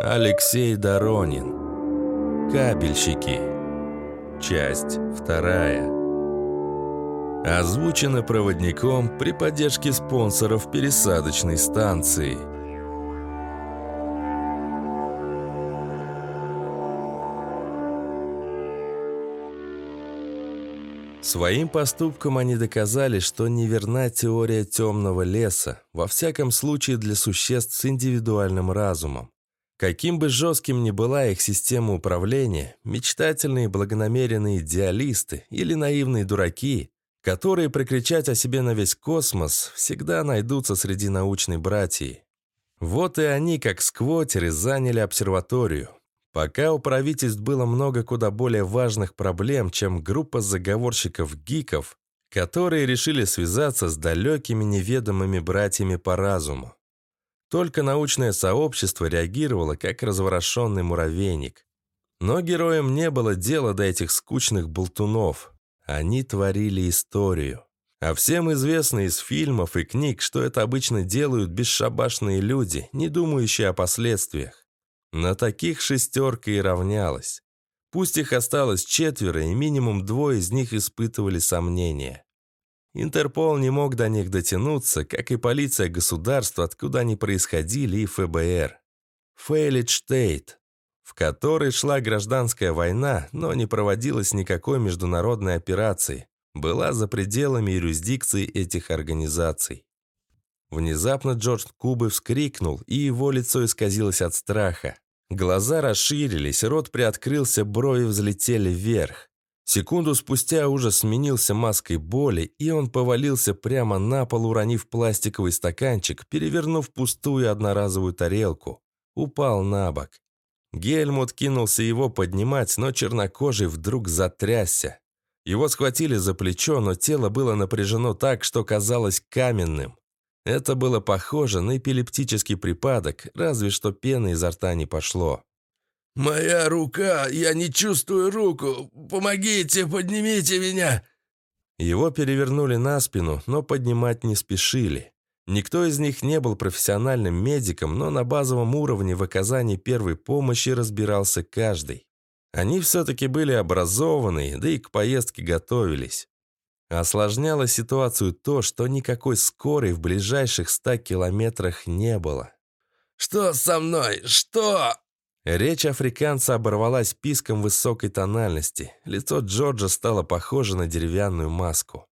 Алексей Доронин. Кабельщики. Часть вторая. Озвучено проводником при поддержке спонсоров пересадочной станции. Своим поступком они доказали, что неверна теория темного леса, во всяком случае для существ с индивидуальным разумом. Каким бы жестким ни была их система управления, мечтательные благонамеренные идеалисты или наивные дураки, которые прокричать о себе на весь космос, всегда найдутся среди научной братьи. Вот и они, как сквотеры, заняли обсерваторию. Пока у правительств было много куда более важных проблем, чем группа заговорщиков-гиков, которые решили связаться с далекими неведомыми братьями по разуму. Только научное сообщество реагировало как разворошенный муравейник. Но героям не было дела до этих скучных болтунов. Они творили историю. А всем известно из фильмов и книг, что это обычно делают бесшабашные люди, не думающие о последствиях. На таких шестерка и равнялась. Пусть их осталось четверо, и минимум двое из них испытывали сомнения. Интерпол не мог до них дотянуться, как и полиция государства, откуда они происходили, и ФБР. Фейлит Штейт, в которой шла гражданская война, но не проводилась никакой международной операции, была за пределами юрисдикции этих организаций. Внезапно Джордж Кубы вскрикнул, и его лицо исказилось от страха. Глаза расширились, рот приоткрылся, брови взлетели вверх. Секунду спустя ужас сменился маской боли, и он повалился прямо на пол, уронив пластиковый стаканчик, перевернув пустую одноразовую тарелку. Упал на бок. Гельмут кинулся его поднимать, но чернокожий вдруг затрясся. Его схватили за плечо, но тело было напряжено так, что казалось каменным. Это было похоже на эпилептический припадок, разве что пена изо рта не пошло. «Моя рука! Я не чувствую руку! Помогите, поднимите меня!» Его перевернули на спину, но поднимать не спешили. Никто из них не был профессиональным медиком, но на базовом уровне в оказании первой помощи разбирался каждый. Они все-таки были образованы, да и к поездке готовились. Осложняло ситуацию то, что никакой скорой в ближайших ста километрах не было. «Что со мной? Что?» Речь африканца оборвалась писком высокой тональности. Лицо Джорджа стало похоже на деревянную маску.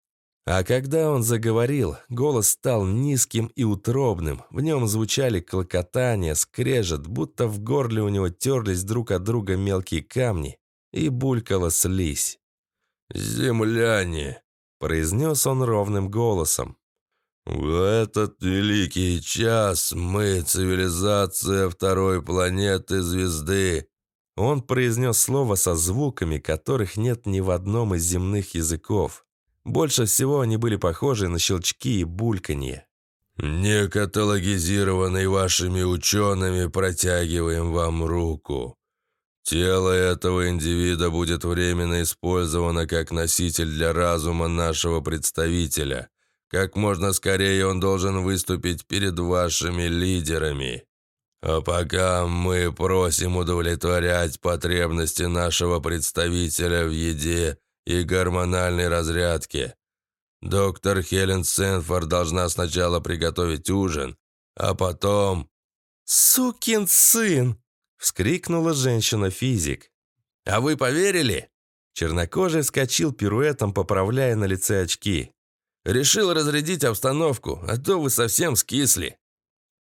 А когда он заговорил, голос стал низким и утробным. В нем звучали клокотания, скрежет, будто в горле у него терлись друг от друга мелкие камни, и булькала слизь. «Земляне!» – произнес он ровным голосом. «В этот великий час мы цивилизация второй планеты звезды». Он произнес слово со звуками, которых нет ни в одном из земных языков. Больше всего они были похожи на щелчки и бульканье. «Не каталогизированный вашими учеными, протягиваем вам руку. Тело этого индивида будет временно использовано как носитель для разума нашего представителя». Как можно скорее он должен выступить перед вашими лидерами. А пока мы просим удовлетворять потребности нашего представителя в еде и гормональной разрядке. Доктор Хелен Сенфорд должна сначала приготовить ужин, а потом...» «Сукин сын!» — вскрикнула женщина-физик. «А вы поверили?» Чернокожий вскочил пируэтом, поправляя на лице очки. Решил разрядить обстановку, а то вы совсем скисли».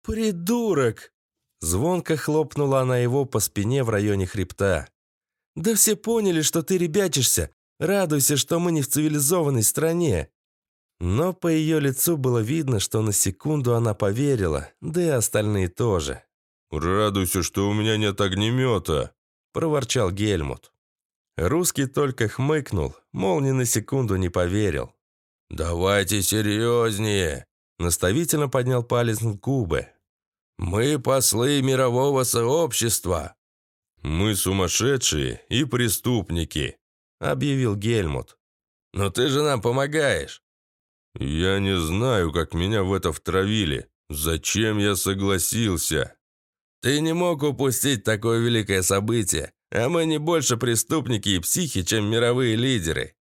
«Придурок!» Звонко хлопнула она его по спине в районе хребта. «Да все поняли, что ты ребячишься. Радуйся, что мы не в цивилизованной стране». Но по ее лицу было видно, что на секунду она поверила, да и остальные тоже. «Радуйся, что у меня нет огнемета», – проворчал Гельмут. Русский только хмыкнул, мол, ни на секунду не поверил. «Давайте серьезнее!» Наставительно поднял палец губы. «Мы послы мирового сообщества!» «Мы сумасшедшие и преступники», — объявил Гельмут. «Но ты же нам помогаешь!» «Я не знаю, как меня в это втравили. Зачем я согласился?» Ты не мог упустить такое великое событие, а мы не больше преступники и психи, чем мировые лидеры».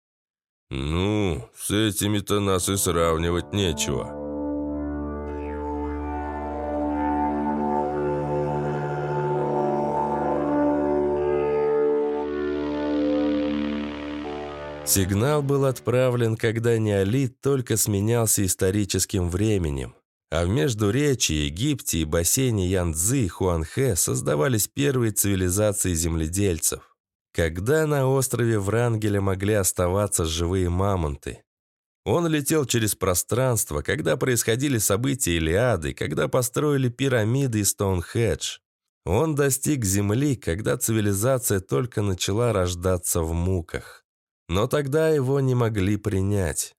«Ну, с этими-то нас и сравнивать нечего». Сигнал был отправлен, когда неолит только сменялся историческим временем. А в Междуречии, Египте и бассейне Янцзы и Хуанхэ создавались первые цивилизации земледельцев. Когда на острове Врангеля могли оставаться живые мамонты? Он летел через пространство, когда происходили события Илиады, когда построили пирамиды и Стоунхедж. Он достиг Земли, когда цивилизация только начала рождаться в муках. Но тогда его не могли принять.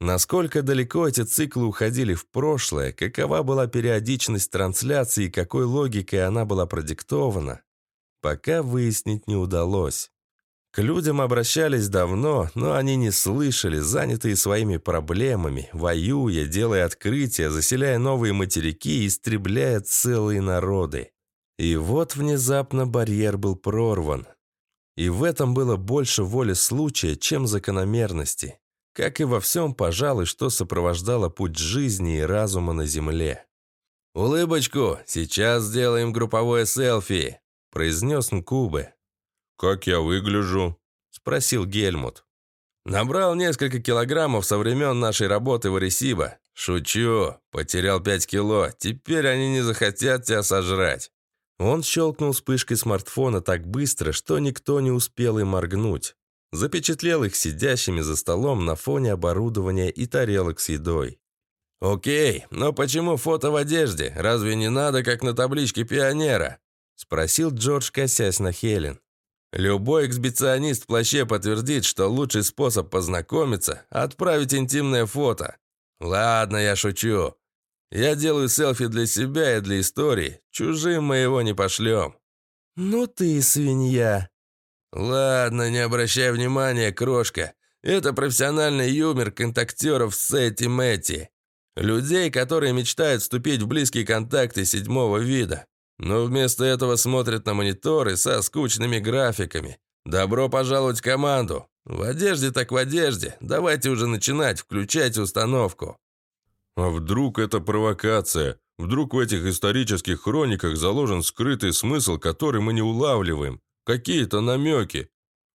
Насколько далеко эти циклы уходили в прошлое, какова была периодичность трансляции и какой логикой она была продиктована, пока выяснить не удалось. К людям обращались давно, но они не слышали, занятые своими проблемами, воюя, делая открытия, заселяя новые материки и истребляя целые народы. И вот внезапно барьер был прорван. И в этом было больше воли случая, чем закономерности. Как и во всем, пожалуй, что сопровождало путь жизни и разума на Земле. «Улыбочку! Сейчас сделаем групповое селфи!» – произнес Нкубе. «Как я выгляжу?» – спросил Гельмут. «Набрал несколько килограммов со времен нашей работы в Аресибо. Шучу, потерял пять кило, теперь они не захотят тебя сожрать». Он щелкнул вспышкой смартфона так быстро, что никто не успел и моргнуть. Запечатлел их сидящими за столом на фоне оборудования и тарелок с едой. «Окей, но почему фото в одежде? Разве не надо, как на табличке пионера?» Спросил Джордж, косясь на Хелен. «Любой эксбиционист в плаще подтвердит, что лучший способ познакомиться – отправить интимное фото. Ладно, я шучу. Я делаю селфи для себя и для истории. Чужим мы его не пошлем». «Ну ты свинья». «Ладно, не обращай внимания, крошка. Это профессиональный юмор контактеров с Эти. Людей, которые мечтают вступить в близкие контакты седьмого вида. Но вместо этого смотрят на мониторы со скучными графиками. Добро пожаловать в команду. В одежде так в одежде. Давайте уже начинать, включайте установку. А вдруг это провокация? Вдруг в этих исторических хрониках заложен скрытый смысл, который мы не улавливаем? Какие-то намеки?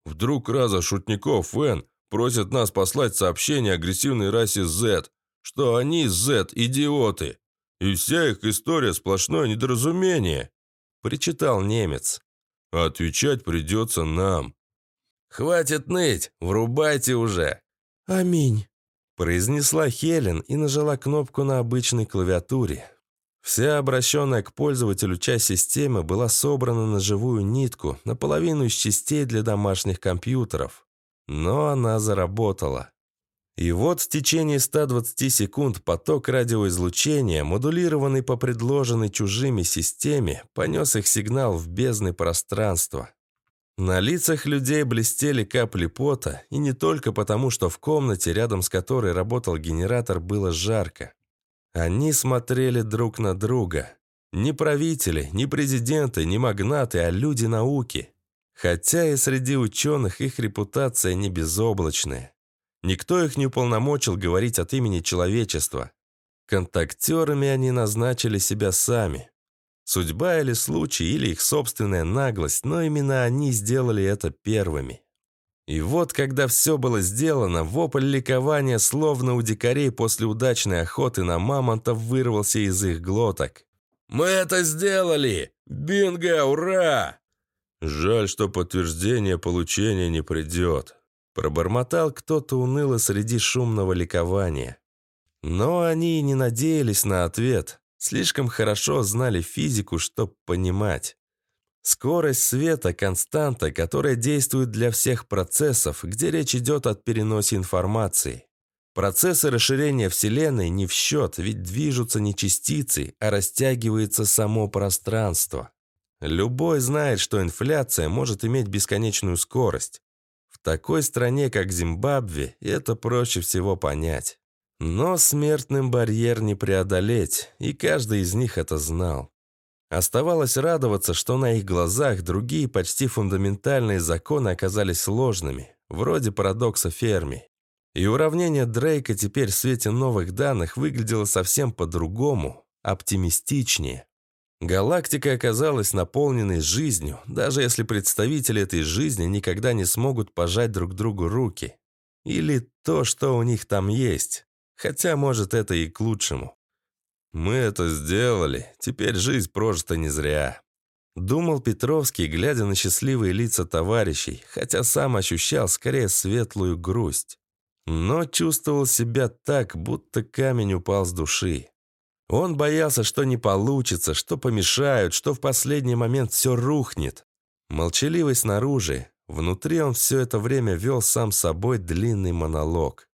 Вдруг раза шутников Фэн просят нас послать сообщение агрессивной расе Z, что они, Z, идиоты, и вся их история сплошное недоразумение, причитал немец. А отвечать придется нам. «Хватит ныть, врубайте уже!» «Аминь!» Произнесла Хелен и нажала кнопку на обычной клавиатуре. Вся обращенная к пользователю часть системы была собрана на живую нитку, наполовину из частей для домашних компьютеров. Но она заработала. И вот в течение 120 секунд поток радиоизлучения, модулированный по предложенной чужими системе, понес их сигнал в бездны пространства. На лицах людей блестели капли пота, и не только потому, что в комнате, рядом с которой работал генератор, было жарко. Они смотрели друг на друга. Не правители, не президенты, не магнаты, а люди науки. Хотя и среди ученых их репутация не безоблачная. Никто их не уполномочил говорить от имени человечества. Контактерами они назначили себя сами. Судьба или случай, или их собственная наглость, но именно они сделали это первыми. И вот, когда все было сделано, вопль ликования, словно у дикарей после удачной охоты на мамонтов, вырвался из их глоток. «Мы это сделали! Бинго, ура!» «Жаль, что подтверждение получения не придет», пробормотал кто-то уныло среди шумного ликования. Но они и не надеялись на ответ. Слишком хорошо знали физику, чтобы понимать. Скорость света – константа, которая действует для всех процессов, где речь идет о переносе информации. Процессы расширения Вселенной не в счет, ведь движутся не частицы, а растягивается само пространство. Любой знает, что инфляция может иметь бесконечную скорость. Такой стране, как Зимбабве, это проще всего понять. Но смертным барьер не преодолеть, и каждый из них это знал. Оставалось радоваться, что на их глазах другие почти фундаментальные законы оказались сложными, вроде парадокса Ферми. И уравнение Дрейка теперь в свете новых данных выглядело совсем по-другому, оптимистичнее. Галактика оказалась наполненной жизнью, даже если представители этой жизни никогда не смогут пожать друг другу руки. Или то, что у них там есть. Хотя, может, это и к лучшему. Мы это сделали, теперь жизнь прожита не зря. Думал Петровский, глядя на счастливые лица товарищей, хотя сам ощущал скорее светлую грусть. Но чувствовал себя так, будто камень упал с души. Он боялся, что не получится, что помешают, что в последний момент все рухнет. Молчаливый снаружи, внутри он все это время вел сам собой длинный монолог.